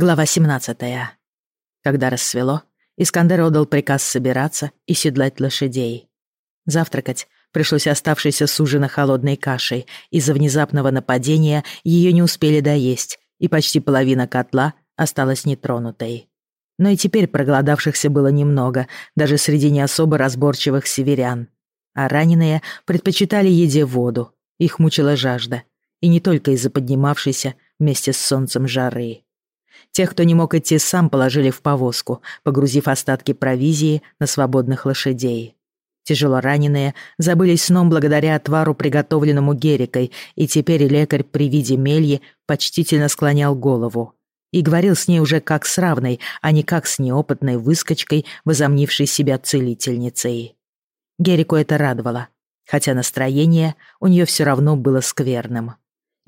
Глава 17. Когда рассвело, Искандер отдал приказ собираться и седлать лошадей. Завтракать пришлось оставшейся с ужина холодной кашей. Из-за внезапного нападения ее не успели доесть, и почти половина котла осталась нетронутой. Но и теперь проголодавшихся было немного, даже среди не особо разборчивых северян. А раненые предпочитали еде воду, их мучила жажда, и не только из-за поднимавшейся вместе с солнцем жары. Тех, кто не мог идти сам, положили в повозку, погрузив остатки провизии на свободных лошадей. Тяжело раненые забылись сном благодаря отвару, приготовленному Герикой, и теперь лекарь при виде мельи почтительно склонял голову. И говорил с ней уже как с равной, а не как с неопытной выскочкой, возомнившей себя целительницей. Герику это радовало, хотя настроение у нее все равно было скверным.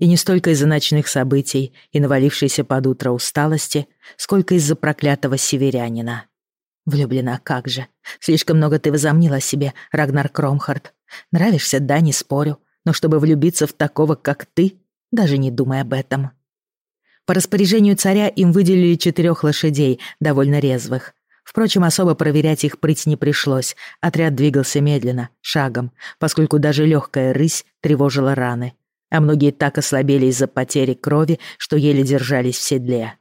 И не столько из-за ночных событий и навалившейся под утро усталости, сколько из-за проклятого северянина. Влюблена как же. Слишком много ты возомнил о себе, Рагнар Кромхард. Нравишься, да, не спорю. Но чтобы влюбиться в такого, как ты, даже не думай об этом. По распоряжению царя им выделили четырех лошадей, довольно резвых. Впрочем, особо проверять их прыть не пришлось. Отряд двигался медленно, шагом, поскольку даже легкая рысь тревожила раны а многие так ослабели из-за потери крови, что еле держались в седле.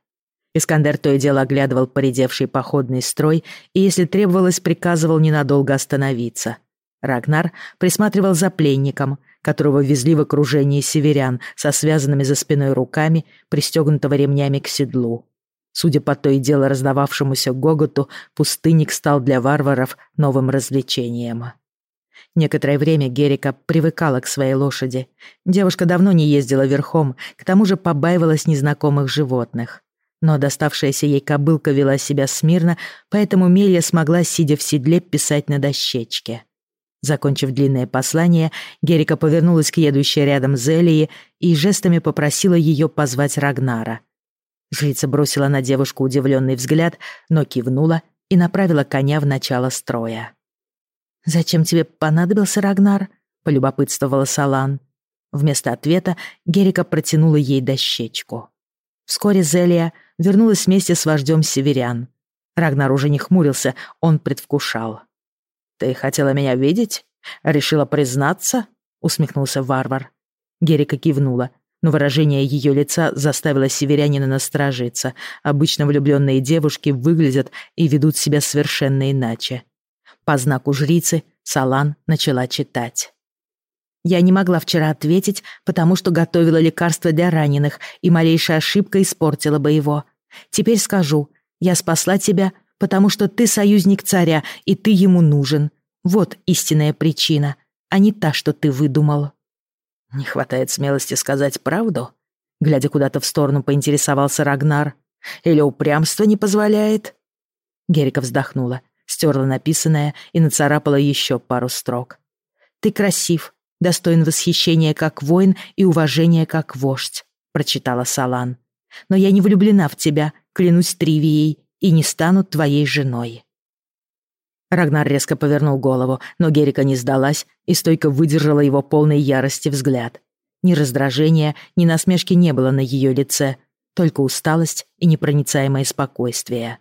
Искандер то и дело оглядывал поредевший походный строй и, если требовалось, приказывал ненадолго остановиться. Рагнар присматривал за пленником, которого везли в окружении северян со связанными за спиной руками, пристегнутого ремнями к седлу. Судя по то и дело раздававшемуся гоготу, пустынник стал для варваров новым развлечением. Некоторое время Герика привыкала к своей лошади. Девушка давно не ездила верхом, к тому же побаивалась незнакомых животных. Но доставшаяся ей кобылка вела себя смирно, поэтому Мелья смогла, сидя в седле, писать на дощечке. Закончив длинное послание, Герика повернулась к едущей рядом Зелии и жестами попросила ее позвать Рагнара. Жрица бросила на девушку удивленный взгляд, но кивнула и направила коня в начало строя. «Зачем тебе понадобился Рагнар?» — полюбопытствовала Салан. Вместо ответа Герика протянула ей дощечку. Вскоре Зелия вернулась вместе с вождем северян. Рагнар уже не хмурился, он предвкушал. «Ты хотела меня видеть? Решила признаться?» — усмехнулся варвар. Герика кивнула, но выражение ее лица заставило северянина насторожиться. Обычно влюбленные девушки выглядят и ведут себя совершенно иначе. По знаку жрицы Салан начала читать. Я не могла вчера ответить, потому что готовила лекарство для раненых, и малейшая ошибка испортила бы его. Теперь скажу, я спасла тебя, потому что ты союзник царя, и ты ему нужен. Вот истинная причина, а не та, что ты выдумал. Не хватает смелости сказать правду? Глядя куда-то в сторону, поинтересовался Рагнар. Или упрямство не позволяет? Герика вздохнула стерла написанное и нацарапала еще пару строк. «Ты красив, достоин восхищения как воин и уважения как вождь», — прочитала Салан. «Но я не влюблена в тебя, клянусь Тривией, и не стану твоей женой». Рагнар резко повернул голову, но Герика не сдалась и стойко выдержала его полной ярости взгляд. Ни раздражения, ни насмешки не было на ее лице, только усталость и непроницаемое спокойствие.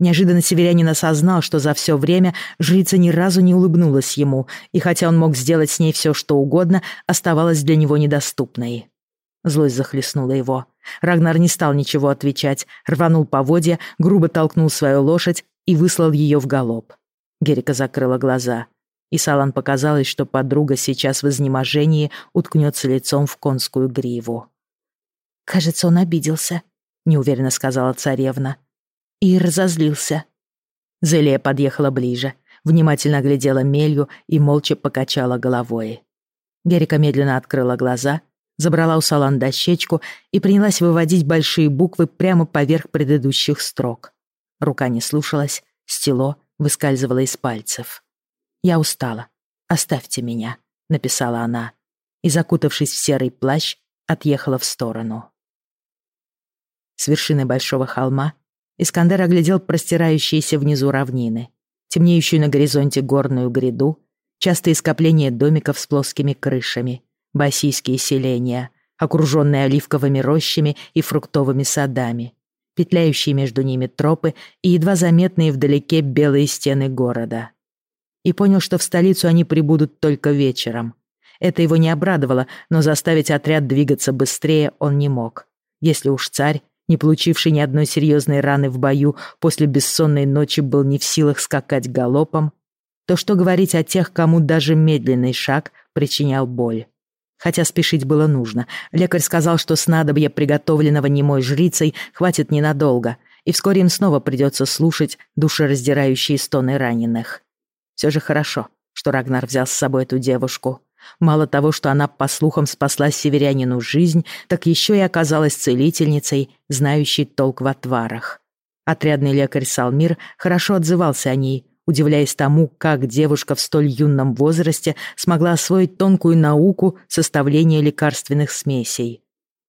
Неожиданно северянин осознал, что за все время жрица ни разу не улыбнулась ему, и хотя он мог сделать с ней все, что угодно, оставалась для него недоступной. Злость захлестнула его. Рагнар не стал ничего отвечать, рванул поводья, грубо толкнул свою лошадь и выслал ее в галоп. Герика закрыла глаза, и Салан показалось, что подруга сейчас в изнеможении уткнется лицом в конскую гриву. «Кажется, он обиделся», — неуверенно сказала царевна и разозлился. Зелия подъехала ближе, внимательно глядела мелью и молча покачала головой. Герика медленно открыла глаза, забрала у Салан дощечку и принялась выводить большие буквы прямо поверх предыдущих строк. Рука не слушалась, стело выскальзывало из пальцев. «Я устала. Оставьте меня», — написала она, и, закутавшись в серый плащ, отъехала в сторону. С вершины большого холма Искандер оглядел простирающиеся внизу равнины, темнеющую на горизонте горную гряду, частые скопления домиков с плоскими крышами, басийские селения, окруженные оливковыми рощами и фруктовыми садами, петляющие между ними тропы и едва заметные вдалеке белые стены города. И понял, что в столицу они прибудут только вечером. Это его не обрадовало, но заставить отряд двигаться быстрее он не мог. Если уж царь, не получивший ни одной серьезной раны в бою, после бессонной ночи был не в силах скакать галопом, то что говорить о тех, кому даже медленный шаг причинял боль. Хотя спешить было нужно. Лекарь сказал, что снадобья, приготовленного немой жрицей, хватит ненадолго, и вскоре им снова придется слушать душераздирающие стоны раненых. Все же хорошо, что Рагнар взял с собой эту девушку. Мало того, что она, по слухам, спасла северянину жизнь, так еще и оказалась целительницей, знающей толк в отварах. Отрядный лекарь Салмир хорошо отзывался о ней, удивляясь тому, как девушка в столь юном возрасте смогла освоить тонкую науку составления лекарственных смесей.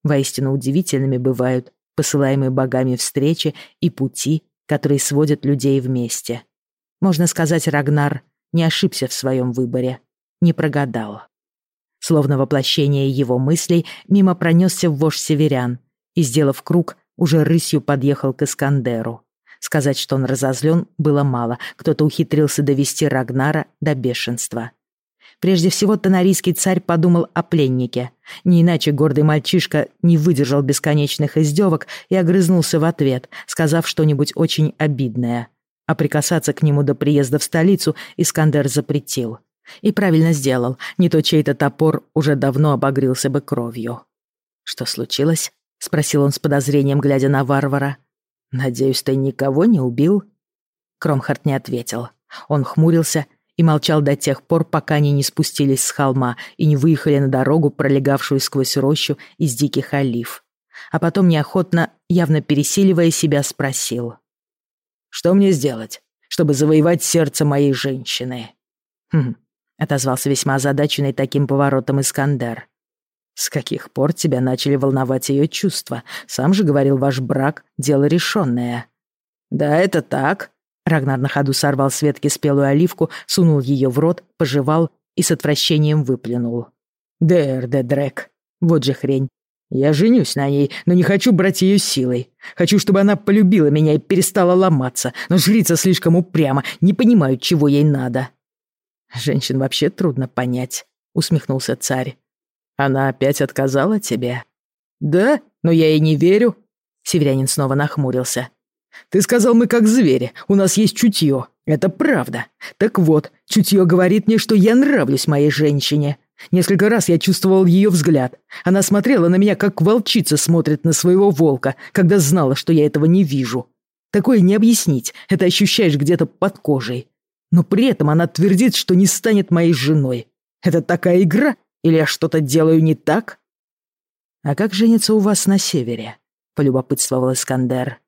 Воистину удивительными бывают посылаемые богами встречи и пути, которые сводят людей вместе. Можно сказать, Рагнар не ошибся в своем выборе не прогадал. Словно воплощение его мыслей, мимо пронесся вождь северян и, сделав круг, уже рысью подъехал к Искандеру. Сказать, что он разозлен, было мало. Кто-то ухитрился довести Рагнара до бешенства. Прежде всего, тонарийский царь подумал о пленнике. Не иначе гордый мальчишка не выдержал бесконечных издевок и огрызнулся в ответ, сказав что-нибудь очень обидное. А прикасаться к нему до приезда в столицу Искандер запретил. И правильно сделал, не то чей-то топор уже давно обогрелся бы кровью. «Что случилось?» — спросил он с подозрением, глядя на варвара. «Надеюсь, ты никого не убил?» Кромхард не ответил. Он хмурился и молчал до тех пор, пока они не спустились с холма и не выехали на дорогу, пролегавшую сквозь рощу из диких олив. А потом неохотно, явно пересиливая себя, спросил. «Что мне сделать, чтобы завоевать сердце моей женщины?» «Хм, отозвался весьма озадаченный таким поворотом Искандер. «С каких пор тебя начали волновать ее чувства? Сам же говорил, ваш брак — дело решенное». «Да, это так». Рагнар на ходу сорвал с ветки спелую оливку, сунул ее в рот, пожевал и с отвращением выплюнул. «Дэр, де дрек. Вот же хрень. Я женюсь на ней, но не хочу брать ее силой. Хочу, чтобы она полюбила меня и перестала ломаться, но жрица слишком упряма, не понимаю, чего ей надо». «Женщин вообще трудно понять», — усмехнулся царь. «Она опять отказала тебе?» «Да, но я ей не верю». Северянин снова нахмурился. «Ты сказал, мы как звери, у нас есть чутье. Это правда. Так вот, чутье говорит мне, что я нравлюсь моей женщине. Несколько раз я чувствовал ее взгляд. Она смотрела на меня, как волчица смотрит на своего волка, когда знала, что я этого не вижу. Такое не объяснить, это ощущаешь где-то под кожей но при этом она твердит, что не станет моей женой. Это такая игра? Или я что-то делаю не так? А как женится у вас на севере? Полюбопытствовал Искандер.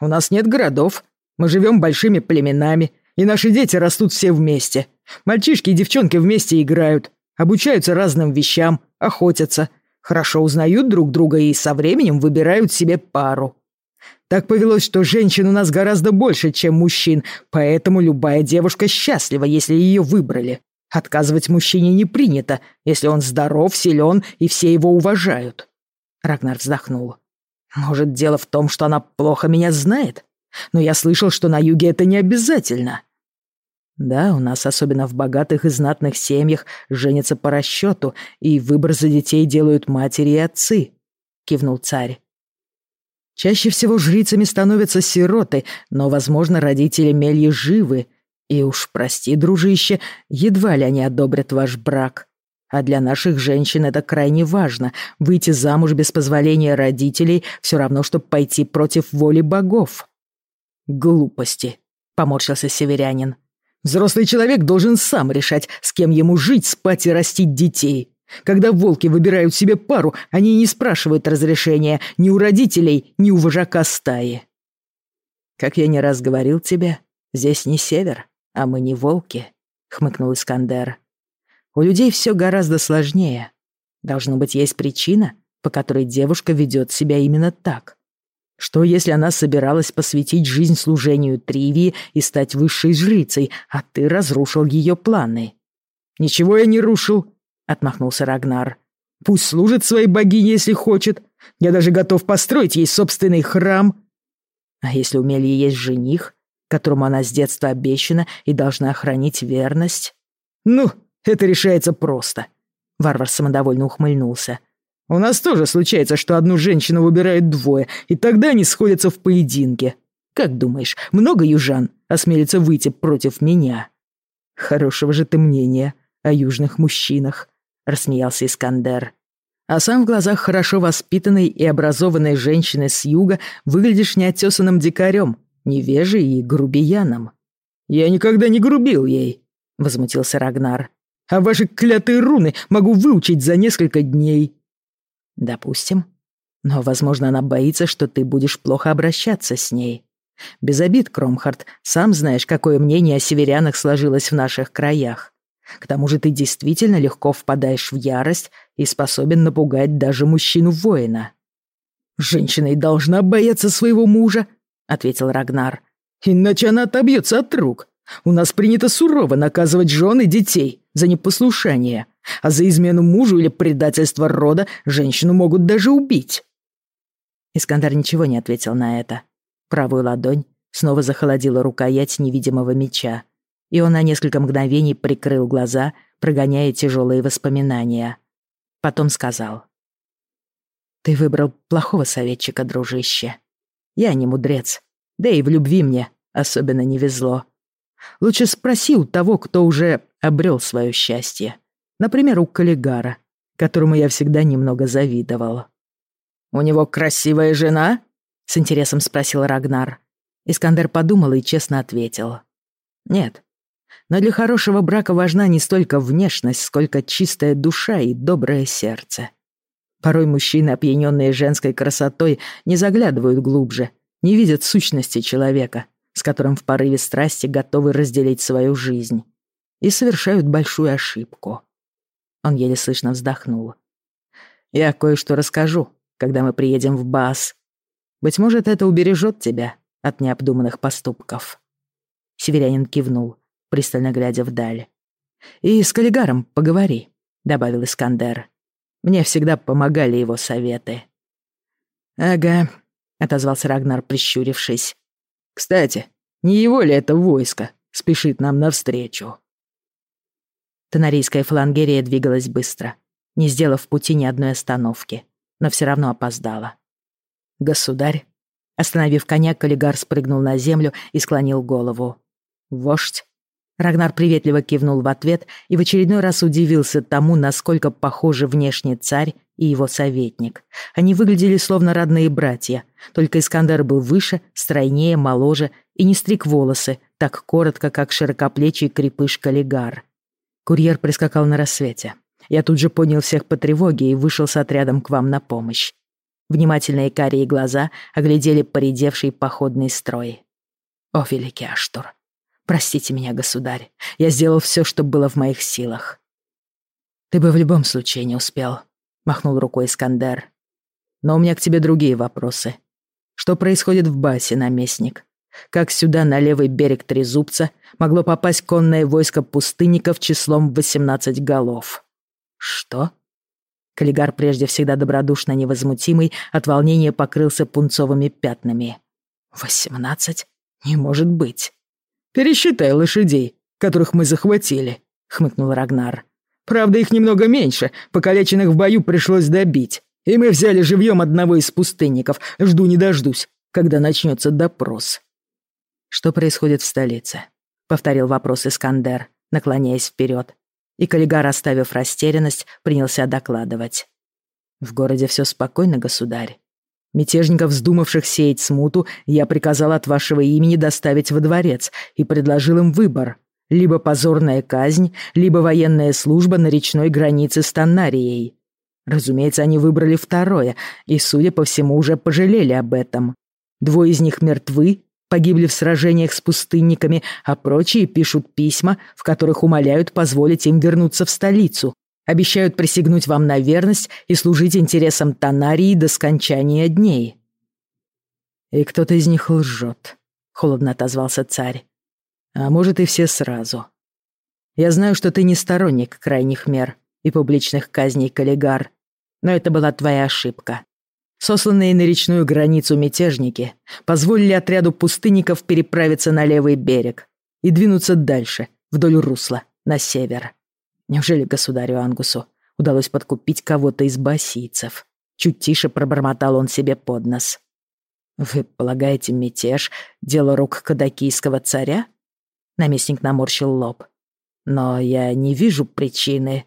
У нас нет городов. Мы живем большими племенами, и наши дети растут все вместе. Мальчишки и девчонки вместе играют, обучаются разным вещам, охотятся, хорошо узнают друг друга и со временем выбирают себе пару. Так повелось, что женщин у нас гораздо больше, чем мужчин, поэтому любая девушка счастлива, если ее выбрали. Отказывать мужчине не принято, если он здоров, силен и все его уважают. Рагнар вздохнул. Может, дело в том, что она плохо меня знает? Но я слышал, что на юге это не обязательно. Да, у нас, особенно в богатых и знатных семьях, женятся по расчету, и выбор за детей делают матери и отцы, кивнул царь. Чаще всего жрицами становятся сироты, но, возможно, родители Мельи живы. И уж прости, дружище, едва ли они одобрят ваш брак. А для наших женщин это крайне важно. Выйти замуж без позволения родителей все равно, чтобы пойти против воли богов. Глупости, поморщился северянин. Взрослый человек должен сам решать, с кем ему жить, спать и растить детей. Когда волки выбирают себе пару, они не спрашивают разрешения ни у родителей, ни у вожака стаи. «Как я не раз говорил тебе, здесь не север, а мы не волки», — хмыкнул Искандер. «У людей все гораздо сложнее. Должно быть, есть причина, по которой девушка ведет себя именно так. Что, если она собиралась посвятить жизнь служению Тривии и стать высшей жрицей, а ты разрушил ее планы?» «Ничего я не рушил», — отмахнулся Рагнар. «Пусть служит своей богине, если хочет. Я даже готов построить ей собственный храм». А если у Мельи есть жених, которому она с детства обещана и должна охранить верность? Ну, это решается просто. Варвар самодовольно ухмыльнулся. У нас тоже случается, что одну женщину выбирают двое, и тогда они сходятся в поединке. Как думаешь, много южан осмелится выйти против меня? Хорошего же ты мнения о южных мужчинах, рассмеялся Искандер. А сам в глазах хорошо воспитанной и образованной женщины с юга выглядишь неотесанным дикарем, невежей и грубияном. Я никогда не грубил ей, возмутился Рагнар. А ваши клятые руны могу выучить за несколько дней. Допустим. Но, возможно, она боится, что ты будешь плохо обращаться с ней. Без обид, Кромхард, сам знаешь, какое мнение о северянах сложилось в наших краях. К тому же ты действительно легко впадаешь в ярость и способен напугать даже мужчину-воина». «Женщина и должна бояться своего мужа», — ответил Рагнар. «Иначе она отобьется от рук. У нас принято сурово наказывать жен и детей за непослушание, а за измену мужу или предательство рода женщину могут даже убить». Искандар ничего не ответил на это. Правую ладонь снова захолодила рукоять невидимого меча, и он на несколько мгновений прикрыл глаза, прогоняя тяжелые воспоминания. Потом сказал. «Ты выбрал плохого советчика, дружище. Я не мудрец, да и в любви мне особенно не везло. Лучше спроси у того, кто уже обрел свое счастье. Например, у Каллигара, которому я всегда немного завидовал». «У него красивая жена?» — с интересом спросил Рагнар. Искандер подумал и честно ответил. «Нет. Но для хорошего брака важна не столько внешность, сколько чистая душа и доброе сердце. Порой мужчины, опьяненные женской красотой, не заглядывают глубже, не видят сущности человека, с которым в порыве страсти готовы разделить свою жизнь, и совершают большую ошибку». Он еле слышно вздохнул. «Я кое-что расскажу, когда мы приедем в Баас», быть может, это убережет тебя от необдуманных поступков». Северянин кивнул, пристально глядя вдаль. «И с коллегаром поговори», — добавил Искандер. «Мне всегда помогали его советы». «Ага», — отозвался Рагнар, прищурившись. «Кстати, не его ли это войско спешит нам навстречу?» Тонарийская фалангерия двигалась быстро, не сделав в пути ни одной остановки, но все равно опоздала. «Государь». Остановив коня, Каллигар спрыгнул на землю и склонил голову. «Вождь». Рагнар приветливо кивнул в ответ и в очередной раз удивился тому, насколько похожи внешне царь и его советник. Они выглядели словно родные братья, только Искандер был выше, стройнее, моложе и не стриг волосы, так коротко, как широкоплечий крепыш Каллигар. Курьер прискакал на рассвете. Я тут же понял всех по тревоге и вышел с отрядом к вам на помощь. Внимательные карие глаза оглядели поредевший походный строй. «О, великий Аштур! Простите меня, государь. Я сделал все, что было в моих силах». «Ты бы в любом случае не успел», — махнул рукой Искандер. «Но у меня к тебе другие вопросы. Что происходит в Басе, наместник? Как сюда, на левый берег Трезубца, могло попасть конное войско пустынников числом 18 голов?» «Что?» Каллигар, прежде всегда добродушно невозмутимый, от волнения покрылся пунцовыми пятнами. «Восемнадцать? Не может быть!» «Пересчитай лошадей, которых мы захватили», — хмыкнул Рагнар. «Правда, их немного меньше, покалеченных в бою пришлось добить. И мы взяли живьем одного из пустынников. Жду не дождусь, когда начнется допрос». «Что происходит в столице?» — повторил вопрос Искандер, наклоняясь вперед и Каллигар, оставив растерянность, принялся докладывать. «В городе все спокойно, государь. Мятежников, вздумавших сеять смуту, я приказал от вашего имени доставить во дворец и предложил им выбор. Либо позорная казнь, либо военная служба на речной границе с Таннарией. Разумеется, они выбрали второе, и, судя по всему, уже пожалели об этом. Двое из них мертвы, погибли в сражениях с пустынниками, а прочие пишут письма, в которых умоляют позволить им вернуться в столицу, обещают присягнуть вам на верность и служить интересам Танарии до скончания дней. И кто-то из них лжет, холодно отозвался царь. А может и все сразу. Я знаю, что ты не сторонник крайних мер и публичных казней коллегар, но это была твоя ошибка. Сосланные на речную границу мятежники позволили отряду пустынников переправиться на левый берег и двинуться дальше, вдоль русла, на север. Неужели государю Ангусу удалось подкупить кого-то из басийцев? Чуть тише пробормотал он себе под нос. «Вы полагаете, мятеж — дело рук кадакийского царя?» Наместник наморщил лоб. «Но я не вижу причины».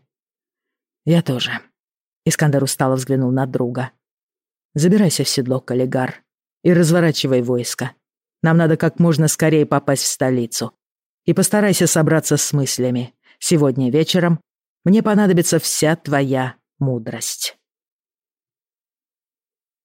«Я тоже». Искандер устало взглянул на друга. Забирайся в седло, Каллигар, и разворачивай войско. Нам надо как можно скорее попасть в столицу. И постарайся собраться с мыслями. Сегодня вечером мне понадобится вся твоя мудрость.